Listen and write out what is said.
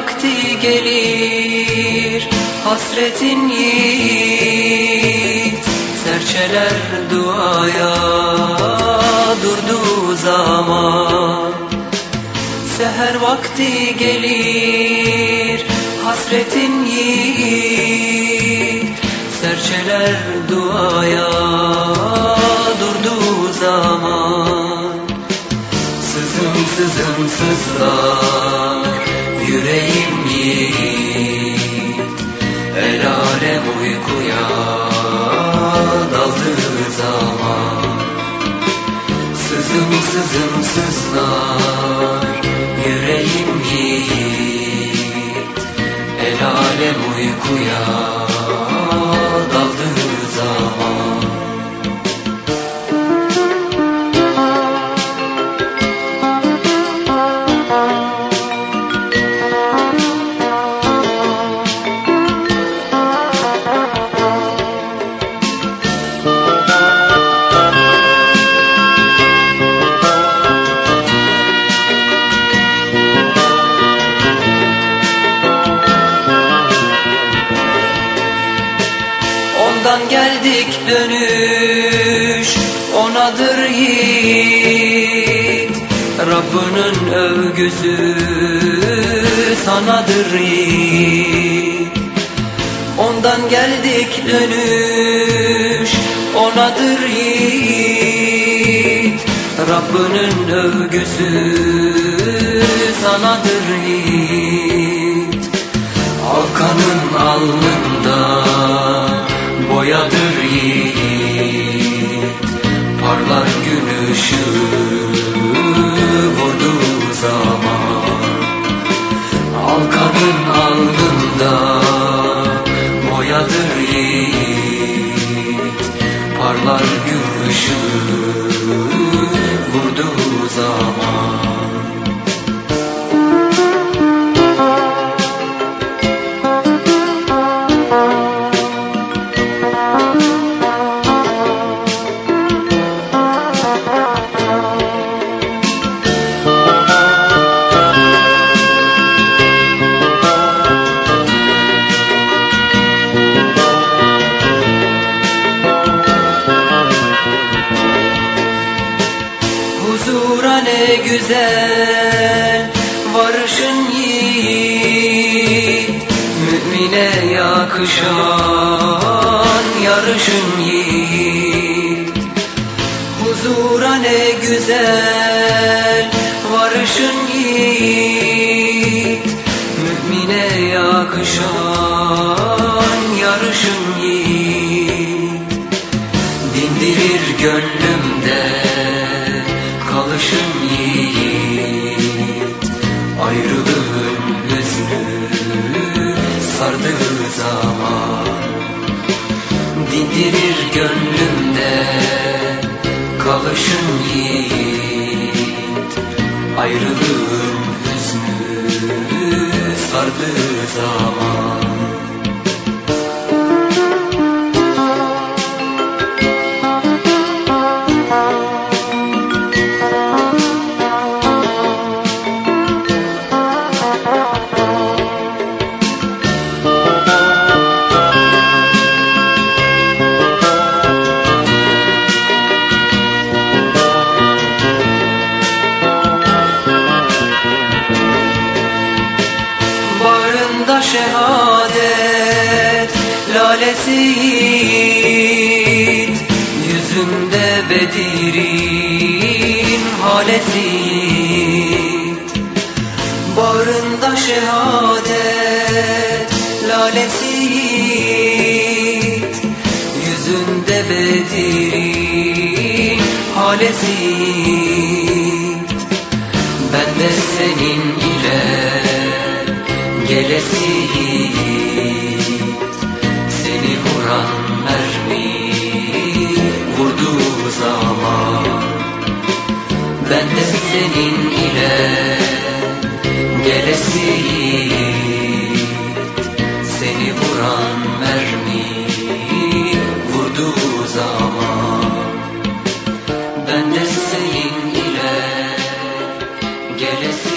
vakti gelir hasretin yiğit. Serçeler duaya durduğu zaman. Seher vakti gelir hasretin yiğit. Serçeler duaya durduğu zaman. Sızım sızım sızlar yüreğim yiğit El alem uykuya daldığı zaman Sızım sızım sızlar yüreğim yiğit El alem uykuya geldik dönüş onadır yiğit. Rabbinin övgüsü sanadır yiğit. Ondan geldik dönüş onadır yiğit. Rabbinin övgüsü sanadır yiğit. Hakan'ın alnında Parlar gün ışığı vurduğu zaman. Halkanın alnında boyadır yiğit. Parlar gün ışığı Huzura ne güzel varışın yiğit. Mümine yakışan yarışın yiğit. Huzura ne güzel varışın yiğit. Mümine yakışan yarışın yiğit. Dindirir gönlümde yiğit Yüzünde Bedir'in yiğit Bağrında şehadet lalesi yiğit Yüzünde Bedir'in yiğit Ben de senin ile gelesi get.